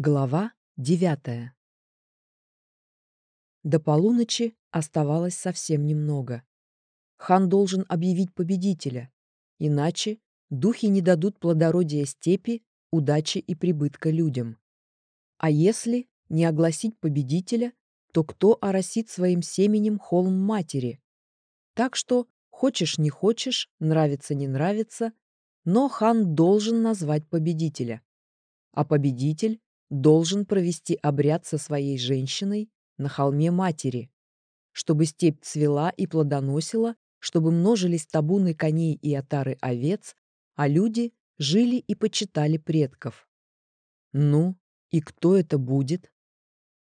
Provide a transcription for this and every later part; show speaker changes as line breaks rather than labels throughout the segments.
Глава девятая До полуночи оставалось совсем немного. Хан должен объявить победителя, иначе духи не дадут плодородия степи, удачи и прибытка людям. А если не огласить победителя, то кто оросит своим семенем холм матери? Так что, хочешь не хочешь, нравится не нравится, но хан должен назвать победителя. А победитель должен провести обряд со своей женщиной на холме матери, чтобы степь цвела и плодоносила, чтобы множились табуны коней и отары овец, а люди жили и почитали предков. Ну, и кто это будет?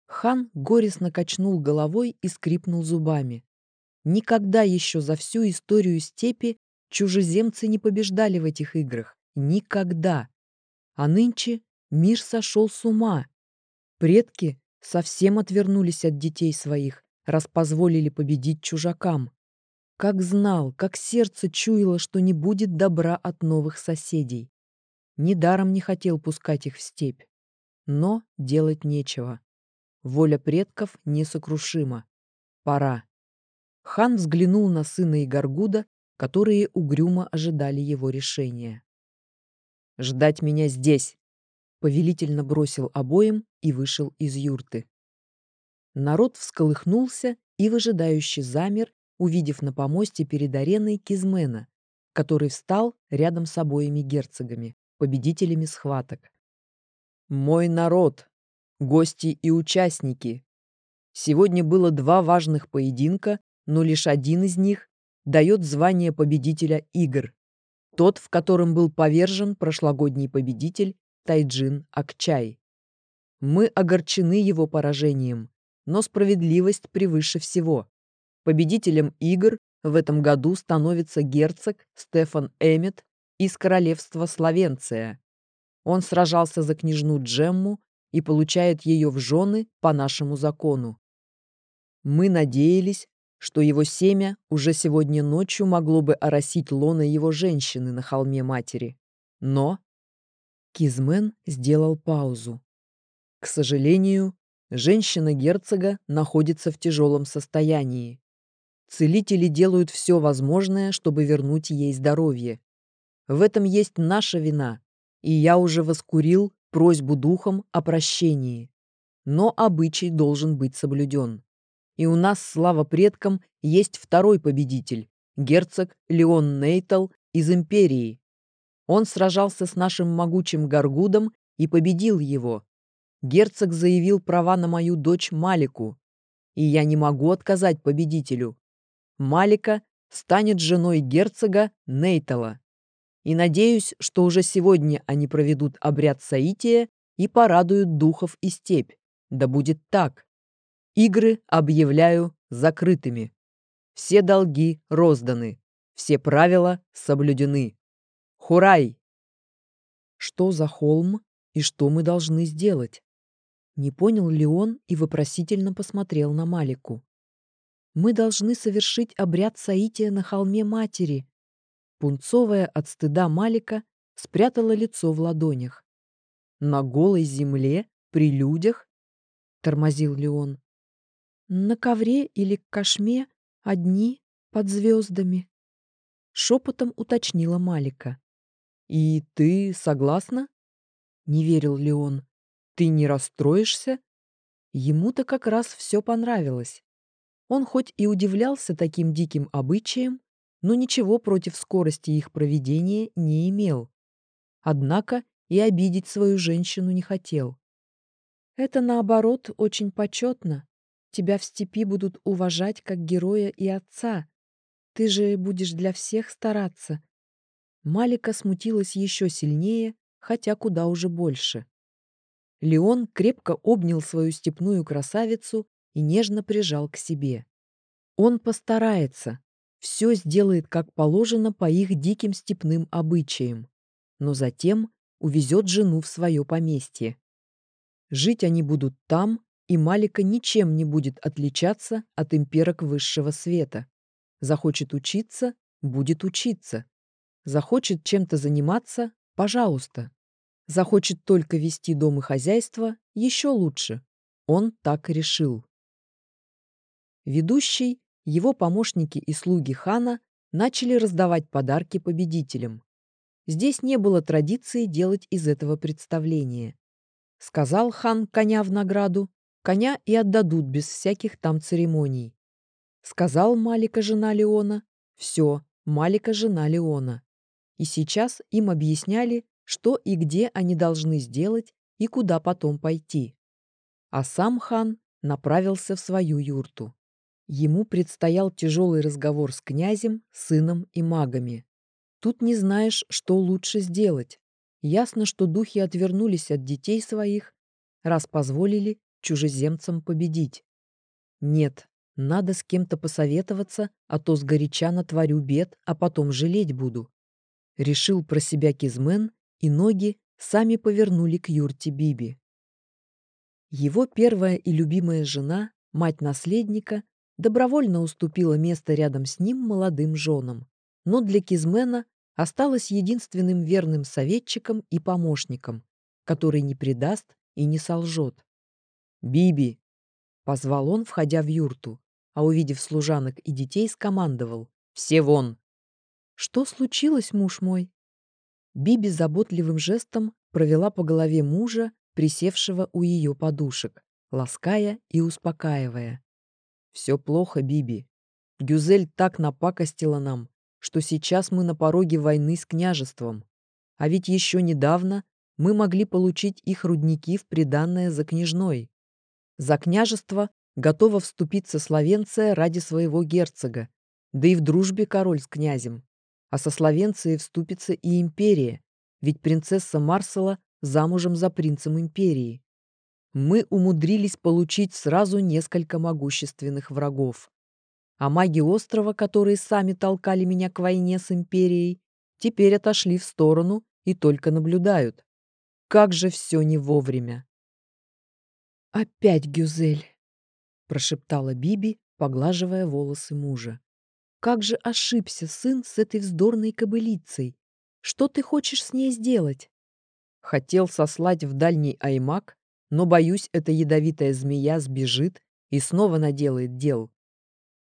Хан горестно качнул головой и скрипнул зубами. Никогда еще за всю историю степи чужеземцы не побеждали в этих играх. Никогда. А нынче Мир сошел с ума. Предки совсем отвернулись от детей своих, раз позволили победить чужакам. Как знал, как сердце чуяло, что не будет добра от новых соседей. Недаром не хотел пускать их в степь. Но делать нечего. Воля предков несокрушима. Пора. Хан взглянул на сына Игаргуда, которые угрюмо ожидали его решения. «Ждать меня здесь!» Повелительно бросил обоим и вышел из юрты. Народ всколыхнулся и выжидающе замер, увидев на помосте перед ареной Кизмена, который встал рядом с обоими герцогами, победителями схваток. «Мой народ! Гости и участники! Сегодня было два важных поединка, но лишь один из них дает звание победителя игр, тот, в котором был повержен прошлогодний победитель Тайджин Акчай. Мы огорчены его поражением, но справедливость превыше всего. Победителем игр в этом году становится герцог Стефан Эммет из королевства Словенция. Он сражался за княжну Джемму и получает ее в жены по нашему закону. Мы надеялись, что его семя уже сегодня ночью могло бы оросить лона его женщины на холме матери. Но Кизмен сделал паузу. К сожалению, женщина герцога находится в тяжелом состоянии. Целители делают все возможное, чтобы вернуть ей здоровье. В этом есть наша вина, и я уже воскурил просьбу духом о прощении. Но обычай должен быть соблюден. И у нас, слава предкам, есть второй победитель, герцог Леон Нейтал из Империи, он сражался с нашим могучим Гаргудом и победил его. Герцог заявил права на мою дочь Малику, и я не могу отказать победителю. Малика станет женой герцога Нейтала. И надеюсь, что уже сегодня они проведут обряд соития и порадуют духов и степь. Да будет так. Игры объявляю закрытыми. Все долги розданы, все правила соблюдены. Хурай!» Что за холм и что мы должны сделать? Не понял ли он и вопросительно посмотрел на Малику. Мы должны совершить обряд соития на холме матери. Пунцовая от стыда Малика спрятала лицо в ладонях. На голой земле, при людях, тормозил ли он. На ковре или кашме одни под звездами. Шепотом уточнила Малика. «И ты согласна?» Не верил ли он. «Ты не расстроишься?» Ему-то как раз все понравилось. Он хоть и удивлялся таким диким обычаям, но ничего против скорости их проведения не имел. Однако и обидеть свою женщину не хотел. «Это, наоборот, очень почетно. Тебя в степи будут уважать как героя и отца. Ты же будешь для всех стараться, Малика смутилась еще сильнее, хотя куда уже больше. Леон крепко обнял свою степную красавицу и нежно прижал к себе. Он постарается, все сделает как положено по их диким степным обычаям, но затем увезет жену в свое поместье. Жить они будут там, и Малика ничем не будет отличаться от имперок высшего света. Захочет учиться — будет учиться. Захочет чем-то заниматься – пожалуйста. Захочет только вести дом и хозяйство, еще лучше. Он так решил. Ведущий, его помощники и слуги хана начали раздавать подарки победителям. Здесь не было традиции делать из этого представление. Сказал хан коня в награду, коня и отдадут без всяких там церемоний. Сказал Малика жена Леона, все, Малика жена Леона. И сейчас им объясняли, что и где они должны сделать и куда потом пойти. А сам хан направился в свою юрту. Ему предстоял тяжелый разговор с князем, сыном и магами. Тут не знаешь, что лучше сделать. Ясно, что духи отвернулись от детей своих, раз позволили чужеземцам победить. Нет, надо с кем-то посоветоваться, а то сгоряча натворю бед, а потом жалеть буду. Решил про себя Кизмен, и ноги сами повернули к юрте Биби. Его первая и любимая жена, мать наследника, добровольно уступила место рядом с ним молодым женам. Но для Кизмена осталась единственным верным советчиком и помощником, который не предаст и не солжет. «Биби!» — позвал он, входя в юрту, а увидев служанок и детей, скомандовал. «Все вон!» «Что случилось, муж мой?» Биби заботливым жестом провела по голове мужа, присевшего у ее подушек, лаская и успокаивая. «Все плохо, Биби. Гюзель так напакостила нам, что сейчас мы на пороге войны с княжеством. А ведь еще недавно мы могли получить их рудники в приданное за княжной. За княжество готова вступиться Словенция ради своего герцога, да и в дружбе король с князем. А со Словенцией вступится и империя, ведь принцесса Марсела замужем за принцем империи. Мы умудрились получить сразу несколько могущественных врагов а маги острова, которые сами толкали меня к войне с Империей, теперь отошли в сторону и только наблюдают. Как же все не вовремя. «Опять Гюзель!» — прошептала Биби, поглаживая волосы мужа. «Как же ошибся сын с этой вздорной кобылицей! Что ты хочешь с ней сделать?» Хотел сослать в дальний аймак, но, боюсь, эта ядовитая змея сбежит и снова наделает дел.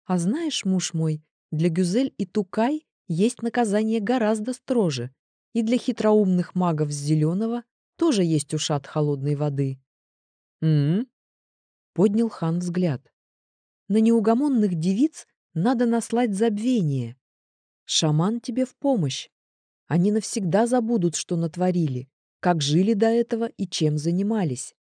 А знаешь, муж мой, для Гюзель и Тукай есть наказание гораздо строже, и для хитроумных магов с Зеленого тоже есть ушат холодной воды. «М-м-м», поднял хан взгляд. «На неугомонных девиц надо наслать забвение. Шаман тебе в помощь. Они навсегда забудут, что натворили, как жили до этого и чем занимались.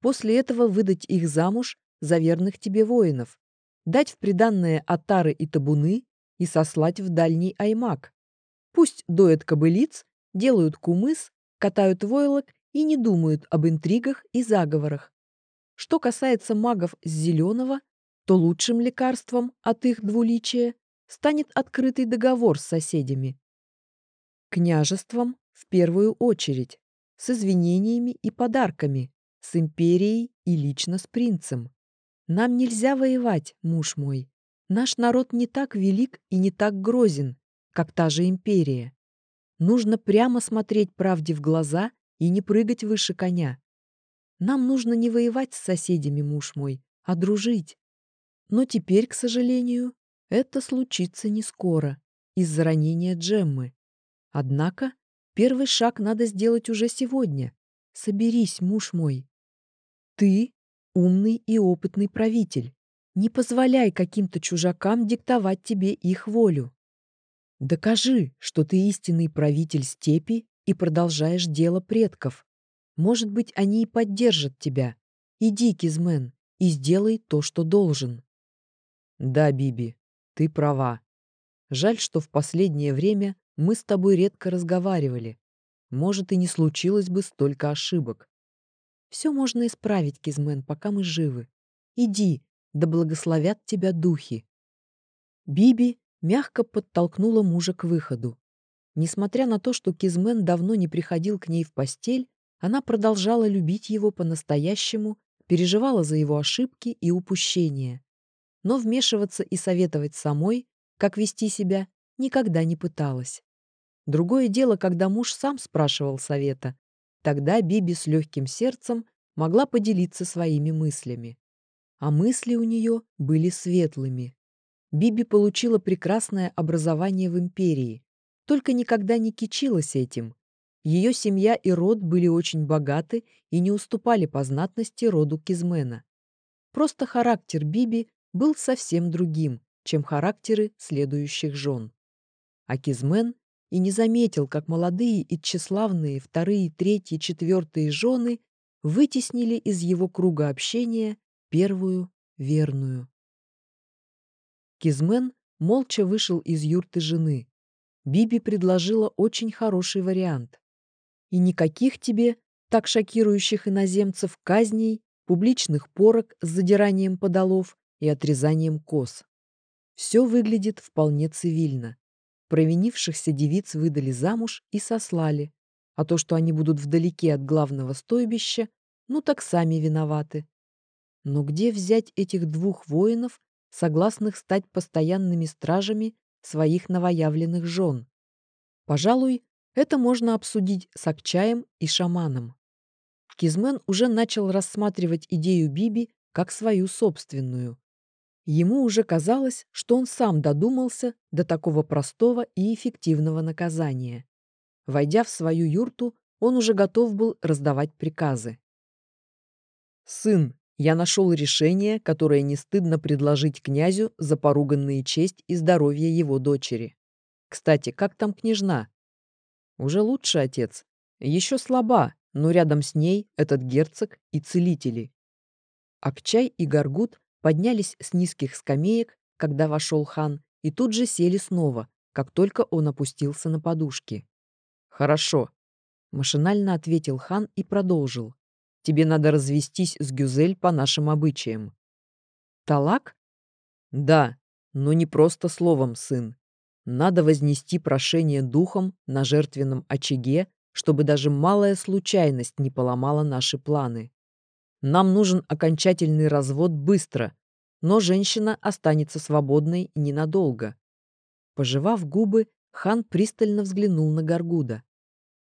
После этого выдать их замуж за верных тебе воинов, дать в приданное отары и табуны и сослать в дальний аймак. Пусть доят кобылиц, делают кумыс, катают войлок и не думают об интригах и заговорах. Что касается магов с зеленого, то лучшим лекарством от их двуличия станет открытый договор с соседями. Княжеством в первую очередь, с извинениями и подарками, с империей и лично с принцем. Нам нельзя воевать, муж мой. Наш народ не так велик и не так грозен, как та же империя. Нужно прямо смотреть правде в глаза и не прыгать выше коня. Нам нужно не воевать с соседями, муж мой, а дружить. Но теперь, к сожалению, это случится не скоро, из-за ранения Джеммы. Однако первый шаг надо сделать уже сегодня. Соберись, муж мой. Ты умный и опытный правитель. Не позволяй каким-то чужакам диктовать тебе их волю. Докажи, что ты истинный правитель степи и продолжаешь дело предков. Может быть, они и поддержат тебя. Иди, Кизмен, и сделай то, что должен. Да, Биби, ты права. Жаль, что в последнее время мы с тобой редко разговаривали. Может, и не случилось бы столько ошибок. Все можно исправить, Кизмен, пока мы живы. Иди, да благословят тебя духи. Биби мягко подтолкнула мужа к выходу. Несмотря на то, что Кизмен давно не приходил к ней в постель, она продолжала любить его по-настоящему, переживала за его ошибки и упущения. Но вмешиваться и советовать самой, как вести себя, никогда не пыталась. Другое дело, когда муж сам спрашивал совета. тогда Биби с легким сердцем могла поделиться своими мыслями. А мысли у нее были светлыми. Биби получила прекрасное образование в империи, только никогда не кичилась этим. Ее семья и род были очень богаты и не уступали по знатности роду Кизмена. Просто характер Биби был совсем другим, чем характеры следующих жен. А Кизмен и не заметил, как молодые и тщеславные вторые, третьи, четвертые жены вытеснили из его круга общения первую верную. Кизмен молча вышел из юрты жены. Биби предложила очень хороший вариант. И никаких тебе, так шокирующих иноземцев, казней, публичных порок с задиранием подолов и отрезанием кос. Все выглядит вполне цивильно. Провинившихся девиц выдали замуж и сослали, а то, что они будут вдалеке от главного стойбища, ну так сами виноваты. Но где взять этих двух воинов, согласных стать постоянными стражами своих новоявленных жен? Пожалуй, это можно обсудить с Акчаем и шаманом. Кизмен уже начал рассматривать идею Биби как свою собственную, Ему уже казалось, что он сам додумался до такого простого и эффективного наказания. Войдя в свою юрту, он уже готов был раздавать приказы. «Сын, я нашел решение, которое не стыдно предложить князю за поруганные честь и здоровье его дочери. Кстати, как там княжна?» «Уже лучше, отец. Еще слаба, но рядом с ней этот герцог и целители». Акчай и Гаргут поднялись с низких скамеек, когда вошел хан, и тут же сели снова, как только он опустился на подушки. «Хорошо», — машинально ответил хан и продолжил. «Тебе надо развестись с Гюзель по нашим обычаям». «Талак?» «Да, но не просто словом, сын. Надо вознести прошение духом на жертвенном очаге, чтобы даже малая случайность не поломала наши планы. Нам нужен окончательный развод быстро, но женщина останется свободной ненадолго. Пожевав губы, хан пристально взглянул на Гаргуда.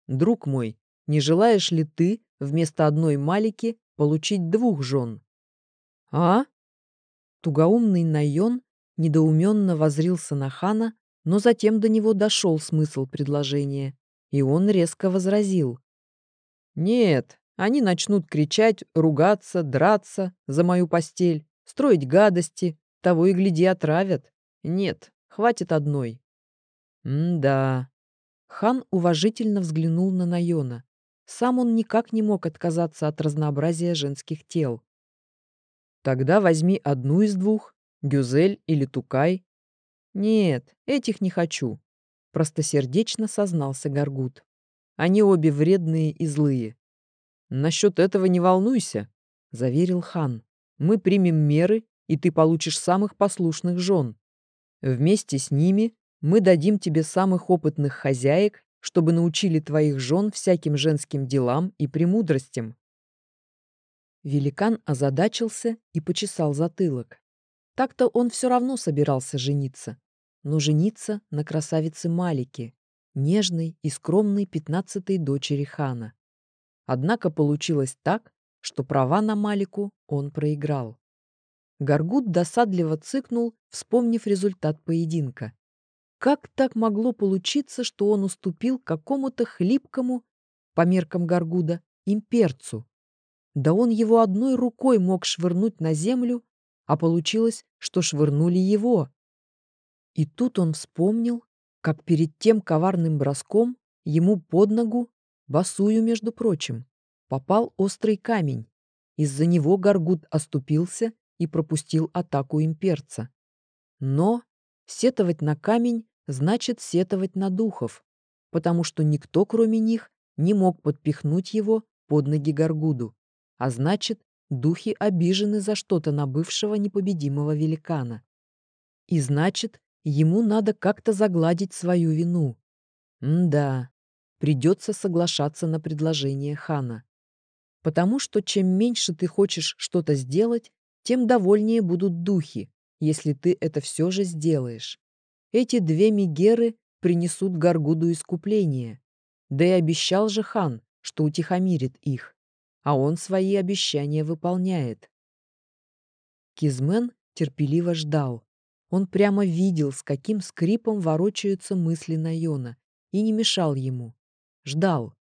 «Друг мой, не желаешь ли ты вместо одной Малики получить двух жен?» «А?» Тугоумный Найон недоуменно возрился на хана, но затем до него дошел смысл предложения, и он резко возразил. «Нет, они начнут кричать, ругаться, драться за мою постель, строить гадости, того и гляди отравят. Нет, хватит одной. М-да. Хан уважительно взглянул на Найона. Сам он никак не мог отказаться от разнообразия женских тел. Тогда возьми одну из двух, Гюзель или Тукай. Нет, этих не хочу, простосердечно сознался Гаргут. Они обе вредные и злые. «Насчет этого не волнуйся», — заверил хан. «Мы примем меры, и ты получишь самых послушных жен. Вместе с ними мы дадим тебе самых опытных хозяек, чтобы научили твоих жен всяким женским делам и премудростям». Великан озадачился и почесал затылок. Так-то он все равно собирался жениться. Но жениться на красавице Малике, нежной и скромной пятнадцатой дочери хана. Однако получилось так, что права на Малику он проиграл. Гаргут досадливо цыкнул, вспомнив результат поединка. Как так могло получиться, что он уступил какому-то хлипкому, по меркам Гаргуда, имперцу? Да он его одной рукой мог швырнуть на землю, а получилось, что швырнули его. И тут он вспомнил, как перед тем коварным броском ему под ногу Басую, между прочим, попал острый камень. Из-за него Гаргут оступился и пропустил атаку имперца. Но сетовать на камень значит сетовать на духов, потому что никто, кроме них, не мог подпихнуть его под ноги Гаргуду, а значит, духи обижены за что-то на бывшего непобедимого великана. И значит, ему надо как-то загладить свою вину. М-да, придется соглашаться на предложение хана. Потому что чем меньше ты хочешь что-то сделать, тем довольнее будут духи, если ты это все же сделаешь. Эти две мигеры принесут Гаргуду искупление. Да и обещал же хан, что утихомирит их, а он свои обещания выполняет. Кизмен терпеливо ждал. Он прямо видел, с каким скрипом ворочаются мысли Найона, и не мешал ему. Ждал.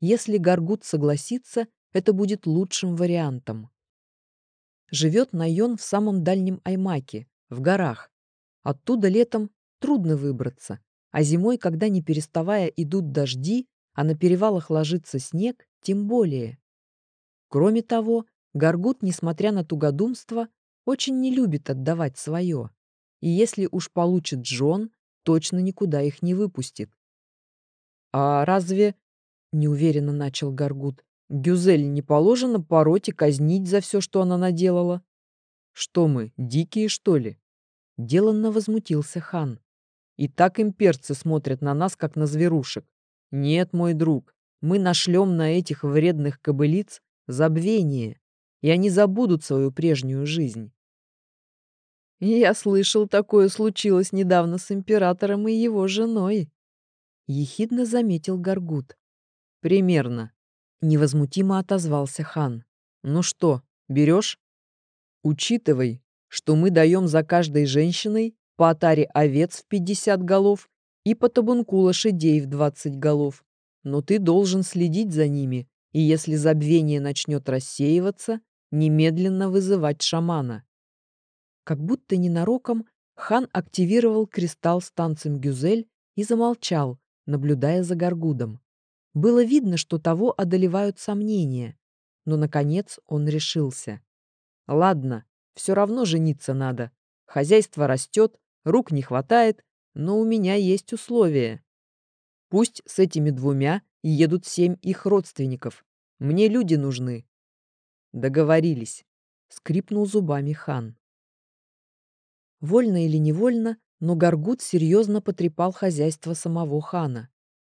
Если Гаргут согласится, это будет лучшим вариантом. Живет Найон в самом дальнем Аймаке, в горах. Оттуда летом трудно выбраться, а зимой, когда не переставая идут дожди, а на перевалах ложится снег, тем более. Кроме того, Гаргут, несмотря на тугодумство, очень не любит отдавать свое. И если уж получит Джон, точно никуда их не выпустит. «А разве...» — неуверенно начал Гаргут. «Гюзель не положено пороть и казнить за все, что она наделала?» «Что мы, дикие, что ли?» Деланно возмутился хан. «И так имперцы смотрят на нас, как на зверушек. Нет, мой друг, мы нашлем на этих вредных кобылиц забвение, и они забудут свою прежнюю жизнь. Я слышал, такое случилось недавно с императором и его женой. Ехидно заметил Гаргут. Примерно. Невозмутимо отозвался хан. Ну что, берешь? Учитывай, что мы даем за каждой женщиной по отаре овец в 50 голов и по табунку лошадей в 20 голов. Но ты должен следить за ними, и если забвение начнет рассеиваться, немедленно вызывать шамана. Как будто ненароком хан активировал кристалл с танцем Гюзель и замолчал, наблюдая за Гаргудом. Было видно, что того одолевают сомнения, но, наконец, он решился. «Ладно, все равно жениться надо. Хозяйство растет, рук не хватает, но у меня есть условия. Пусть с этими двумя едут семь их родственников. Мне люди нужны». «Договорились», — скрипнул зубами хан. Вольно или невольно, но Гаргут серьезно потрепал хозяйство самого хана.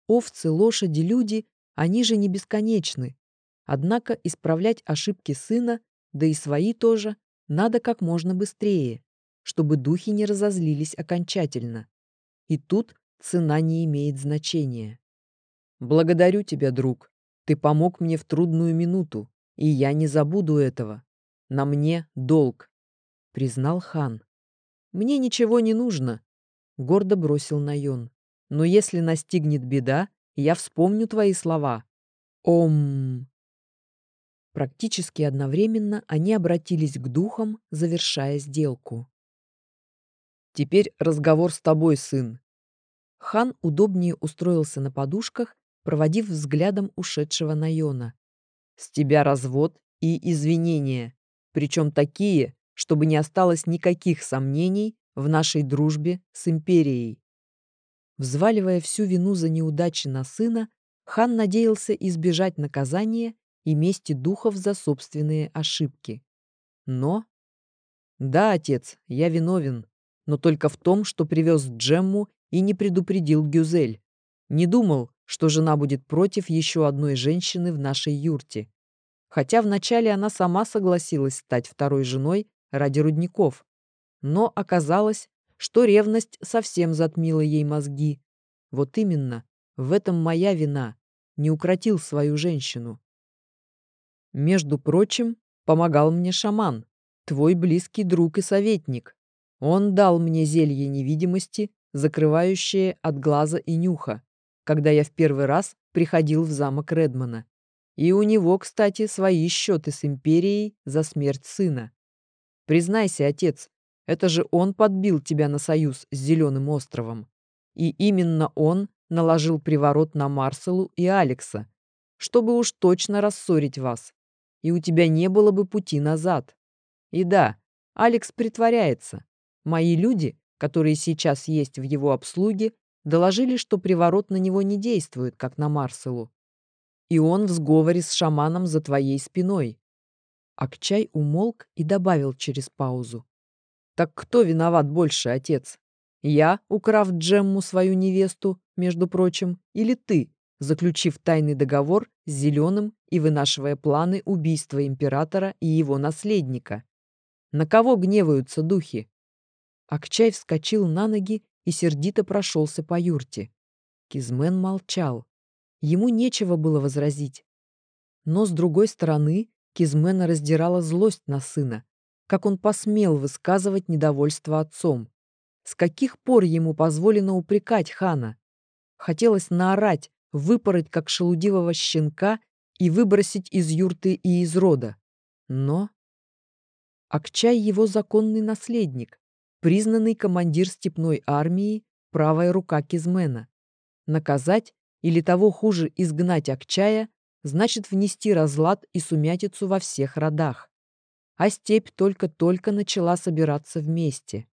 Овцы, лошади, люди, они же не бесконечны. Однако исправлять ошибки сына, да и свои тоже, надо как можно быстрее, чтобы духи не разозлились окончательно. И тут цена не имеет значения. «Благодарю тебя, друг. Ты помог мне в трудную минуту, и я не забуду этого. На мне долг», — признал хан. «Мне ничего не нужно», — гордо бросил Найон. «Но если настигнет беда, я вспомню твои слова. Ом...» Практически одновременно они обратились к духам, завершая сделку. «Теперь разговор с тобой, сын». Хан удобнее устроился на подушках, проводив взглядом ушедшего Найона. «С тебя развод и извинения, причем такие, чтобы не осталось никаких сомнений в нашей дружбе с империей. Взваливая всю вину за неудачи на сына, хан надеялся избежать наказания и мести духов за собственные ошибки. Но... Да, отец, я виновен, но только в том, что привез Джемму и не предупредил Гюзель. Не думал, что жена будет против еще одной женщины в нашей юрте. Хотя вначале она сама согласилась стать второй женой ради рудников. Но оказалось, что ревность совсем затмила ей мозги. Вот именно, в этом моя вина. Не укротил свою женщину. Между прочим, помогал мне шаман, твой близкий друг и советник. Он дал мне зелье невидимости, закрывающее от глаза и нюха, когда я в первый раз приходил в замок Редмана. И у него, кстати, свои счеты с империей за смерть сына. Признайся, отец, это же он подбил тебя на союз с Зеленым островом. И именно он наложил приворот на Марселу и Алекса, чтобы уж точно рассорить вас. И у тебя не было бы пути назад. И да, Алекс притворяется. Мои люди, которые сейчас есть в его обслуге, доложили, что приворот на него не действует, как на Марселу. И он в сговоре с шаманом за твоей спиной. Акчай умолк и добавил через паузу. «Так кто виноват больше, отец? Я, украв Джемму свою невесту, между прочим, или ты, заключив тайный договор с Зеленым и вынашивая планы убийства императора и его наследника? На кого гневаются духи?» Акчай вскочил на ноги и сердито прошелся по юрте. Кизмен молчал. Ему нечего было возразить. Но, с другой стороны, Кизмена раздирала злость на сына. Как он посмел высказывать недовольство отцом? С каких пор ему позволено упрекать хана? Хотелось наорать, выпороть, как шелудивого щенка, и выбросить из юрты и из рода. Но... Акчай его законный наследник, признанный командир степной армии, правая рука Кизмена. Наказать или того хуже изгнать Акчая значит внести разлад и сумятицу во всех родах. А степь только-только начала собираться вместе.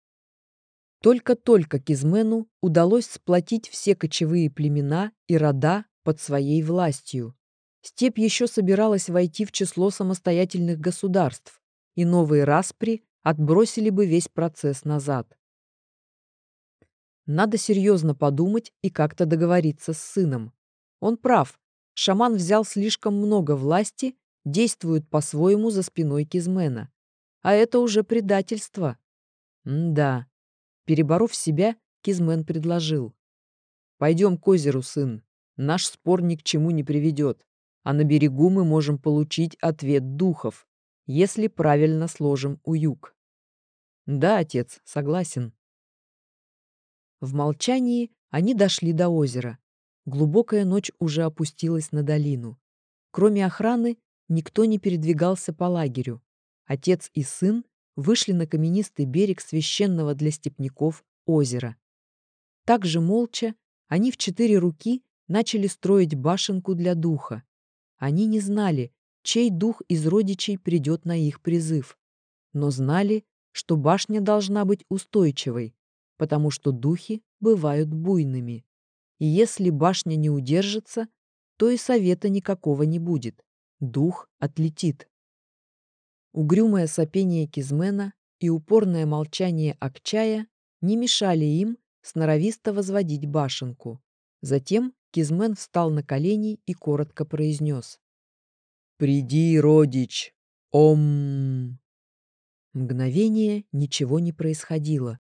Только-только Кизмену удалось сплотить все кочевые племена и рода под своей властью. Степь еще собиралась войти в число самостоятельных государств, и новые распри отбросили бы весь процесс назад. Надо серьезно подумать и как-то договориться с сыном. Он прав, шаман взял слишком много власти, действует по-своему за спиной Кизмена. А это уже предательство. М да. Переборов себя, Кизмен предложил. «Пойдем к озеру, сын. Наш спор ни к чему не приведет, а на берегу мы можем получить ответ духов, если правильно сложим уюг». «Да, отец, согласен». В молчании они дошли до озера. Глубокая ночь уже опустилась на долину. Кроме охраны, никто не передвигался по лагерю. Отец и сын вышли на каменистый берег священного для степняков озера. Также молча они в четыре руки начали строить башенку для духа. Они не знали, чей дух из родичей придет на их призыв, но знали, что башня должна быть устойчивой, потому что духи бывают буйными. Если башня не удержится, то и совета никакого не будет. Дух отлетит. Угрюмое сопение Кизмена и упорное молчание Акчая не мешали им сноровисто возводить башенку. Затем Кизмен встал на колени и коротко произнес. «Приди, родич! Ом!» Мгновение ничего не происходило,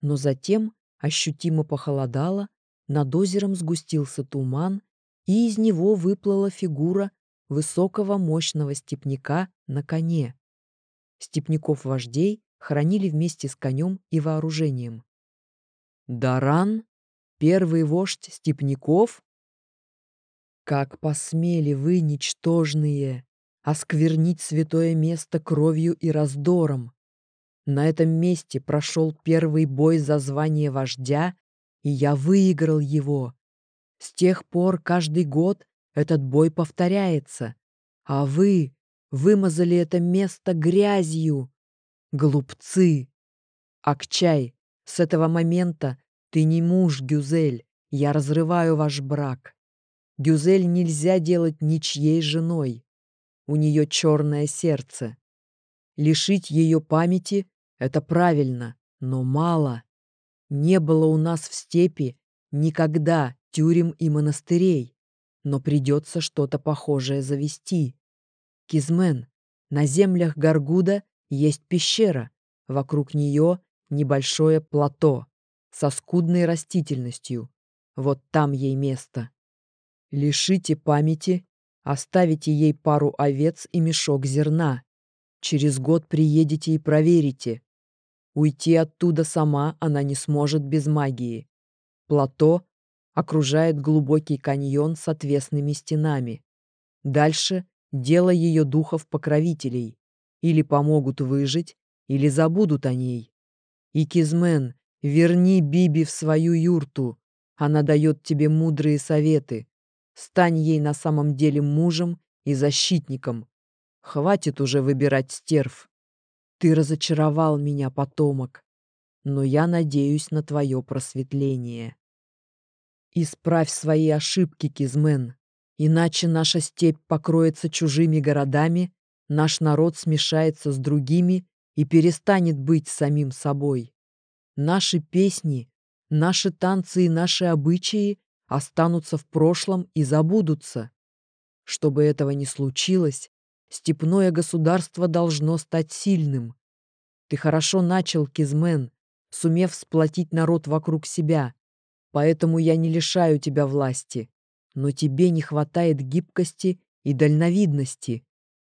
но затем ощутимо похолодало, над озером сгустился туман, и из него выплыла фигура высокого мощного степняка на коне. Степняков-вождей хранили вместе с конем и вооружением. Даран, первый вождь степняков? Как посмели вы, ничтожные, осквернить святое место кровью и раздором? На этом месте прошел первый бой за звание вождя, и я выиграл его. С тех пор каждый год этот бой повторяется, а вы вымазали это место грязью. Глупцы! Акчай, с этого момента ты не муж, Гюзель, я разрываю ваш брак. Гюзель нельзя делать ничьей женой. У нее черное сердце. Лишить ее памяти — это правильно, но мало. Не было у нас в степи никогда тюрем и монастырей, но придется что-то похожее завести. Кизмен, на землях Гаргуда есть пещера, вокруг нее небольшое плато со скудной растительностью. Вот там ей место. Лишите памяти, оставите ей пару овец и мешок зерна. Через год приедете и проверите. Уйти оттуда сама она не сможет без магии. Плато окружает глубокий каньон с отвесными стенами. Дальше дело ее духов-покровителей. Или помогут выжить, или забудут о ней. И Кизмен, верни Биби в свою юрту. Она дает тебе мудрые советы. Стань ей на самом деле мужем и защитником. Хватит уже выбирать стерв. Ты разочаровал меня, потомок, но я надеюсь на твое просветление. Исправь свои ошибки, Кизмен, иначе наша степь покроется чужими городами, наш народ смешается с другими и перестанет быть самим собой. Наши песни, наши танцы и наши обычаи останутся в прошлом и забудутся. Чтобы этого не случилось, степное государство должно стать сильным. Ты хорошо начал, Кизмен, сумев сплотить народ вокруг себя, поэтому я не лишаю тебя власти, но тебе не хватает гибкости и дальновидности.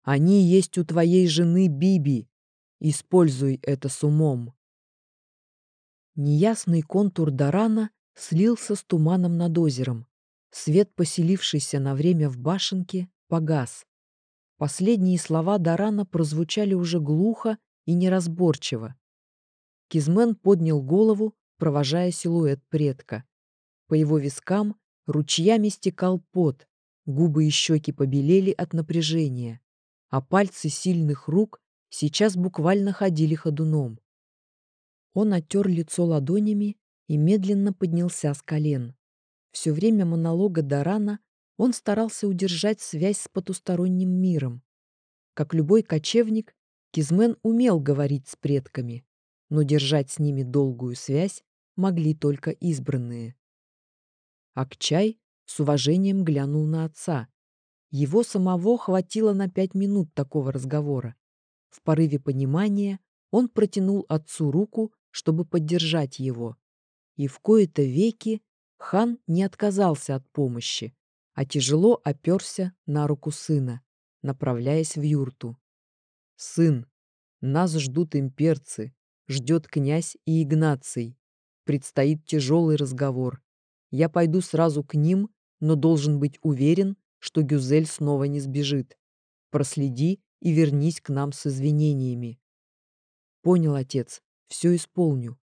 Они есть у твоей жены Биби. Используй это с умом. Неясный контур Дарана слился с туманом над озером. Свет, поселившийся на время в башенке, погас. Последние слова Дарана прозвучали уже глухо и неразборчиво. Кизмен поднял голову, провожая силуэт предка. По его вискам ручьями стекал пот, губы и щеки побелели от напряжения, а пальцы сильных рук сейчас буквально ходили ходуном. Он оттер лицо ладонями и медленно поднялся с колен. Все время монолога Дарана он старался удержать связь с потусторонним миром. Как любой кочевник, Кизмен умел говорить с предками, но держать с ними долгую связь могли только избранные. Акчай с уважением глянул на отца. Его самого хватило на пять минут такого разговора. В порыве понимания он протянул отцу руку, чтобы поддержать его. И в кои-то веки хан не отказался от помощи, а тяжело оперся на руку сына, направляясь в юрту. «Сын, нас ждут имперцы, ждет князь и Игнаций. Предстоит тяжелый разговор. Я пойду сразу к ним, но должен быть уверен, что Гюзель снова не сбежит. Проследи и вернись к нам с извинениями. Понял, отец, все исполню.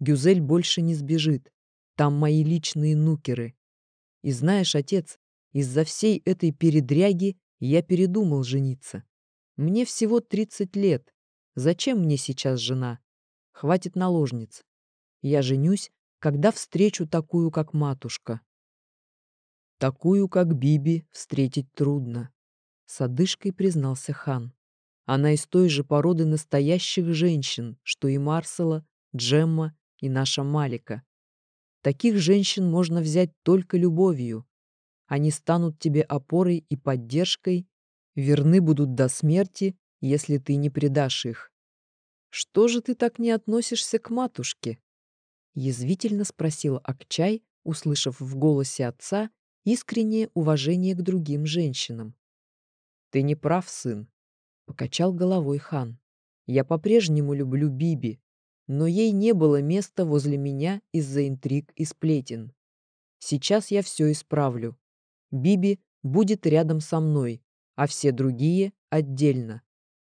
Гюзель больше не сбежит. Там мои личные нукеры. И знаешь, отец, из-за всей этой передряги я передумал жениться. Мне всего 30 лет. Зачем мне сейчас жена? Хватит наложниц. Я женюсь, когда встречу такую, как матушка. Такую, как Биби, встретить трудно, с одышкой признался хан. Она из той же породы настоящих женщин, что и Марсела, Джемма и наша Малика. Таких женщин можно взять только любовью. Они станут тебе опорой и поддержкой, верны будут до смерти, если ты не предашь их. Что же ты так не относишься к матушке? Язвительно спросила Акчай, услышав в голосе отца искреннее уважение к другим женщинам. Ты не прав, сын, покачал головой хан. Я по-прежнему люблю Биби, но ей не было места возле меня из-за интриг и сплетен. Сейчас я все исправлю. Биби будет рядом со мной, а все другие отдельно.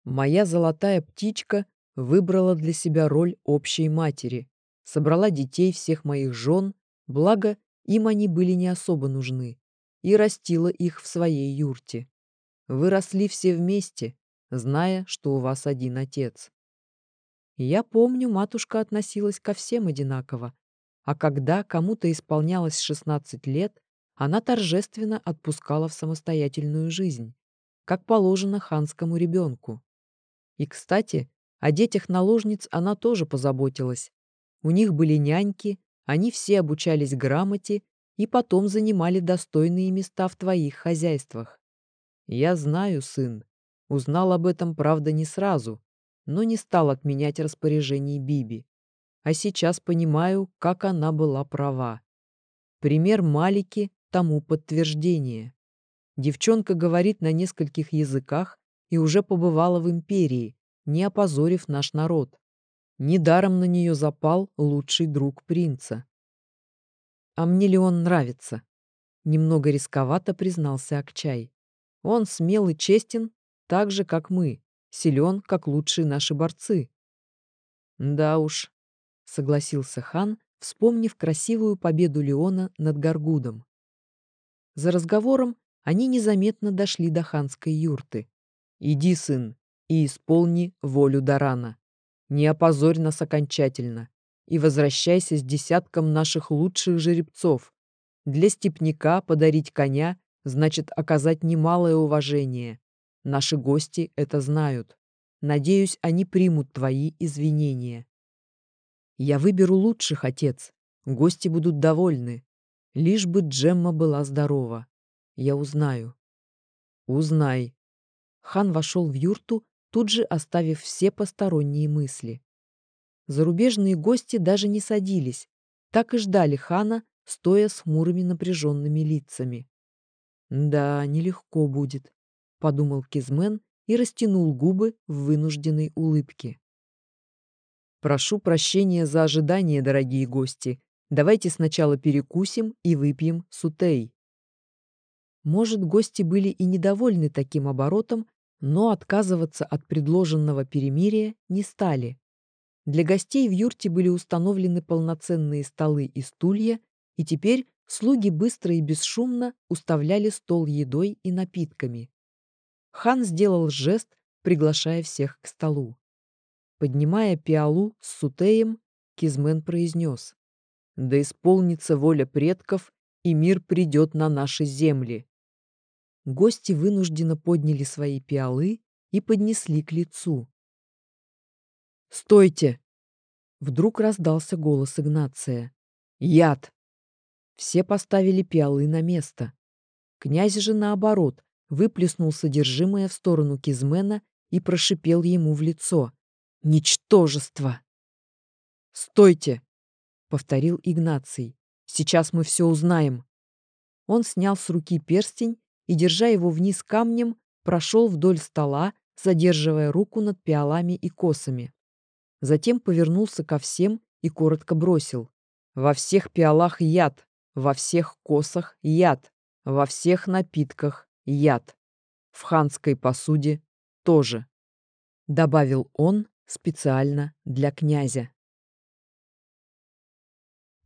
Моя золотая птичка выбрала для себя роль общей матери, собрала детей всех моих жен, благо им они были не особо нужны, и растила их в своей юрте. Вы росли все вместе, зная, что у вас один отец. Я помню, матушка относилась ко всем одинаково, а когда кому-то исполнялось 16 лет, она торжественно отпускала в самостоятельную жизнь, как положено ханскому ребенку. И, кстати, о детях наложниц она тоже позаботилась. У них были няньки, они все обучались грамоте и потом занимали достойные места в твоих хозяйствах. Я знаю, сын. Узнал об этом, правда, не сразу, но не стал отменять распоряжений Биби. А сейчас понимаю, как она была права. Пример Малики тому подтверждение. Девчонка говорит на нескольких языках и уже побывала в империи, не опозорив наш народ. Недаром на нее запал лучший друг принца. А мне ли он нравится? Немного рисковато признался Акчай. Он смел и честен, так же, как мы, силен, как лучшие наши борцы. Да уж, согласился хан, вспомнив красивую победу Леона над Гаргудом. За разговором они незаметно дошли до ханской юрты. «Иди, сын, и исполни волю Дарана. Не опозорь нас окончательно и возвращайся с десятком наших лучших жеребцов. Для степняка подарить коня значит оказать немалое уважение. Наши гости это знают. Надеюсь, они примут твои извинения. Я выберу лучших, отец. Гости будут довольны. Лишь бы Джемма была здорова. Я узнаю. Узнай. Хан вошел в юрту тут же оставив все посторонние мысли. Зарубежные гости даже не садились, так и ждали хана, стоя с хмурыми напряженными лицами. «Да, нелегко будет», — подумал Кизмен и растянул губы в вынужденной улыбке. «Прошу прощения за ожидание, дорогие гости. Давайте сначала перекусим и выпьем сутей». Может, гости были и недовольны таким оборотом, но отказываться от предложенного перемирия не стали. Для гостей в юрте были установлены полноценные столы и стулья, и теперь слуги быстро и бесшумно уставляли стол едой и напитками. Хан сделал жест, приглашая всех к столу. Поднимая пиалу с сутеем, Кизмен произнес «Да исполнится воля предков, и мир придет на наши земли». Гости вынужденно подняли свои пиалы и поднесли к лицу. «Стойте!» Вдруг раздался голос Игнация. «Яд!» Все поставили пиалы на место. Князь же, наоборот, выплеснул содержимое в сторону Кизмена и прошипел ему в лицо. «Ничтожество!» «Стойте!» — повторил Игнаций. «Сейчас мы все узнаем». Он снял с руки перстень и, держа его вниз камнем, прошел вдоль стола, задерживая руку над пиалами и косами. Затем повернулся ко всем и коротко бросил. «Во всех пиалах яд, во всех косах яд, во всех напитках яд. В ханской посуде тоже», — добавил он специально для князя.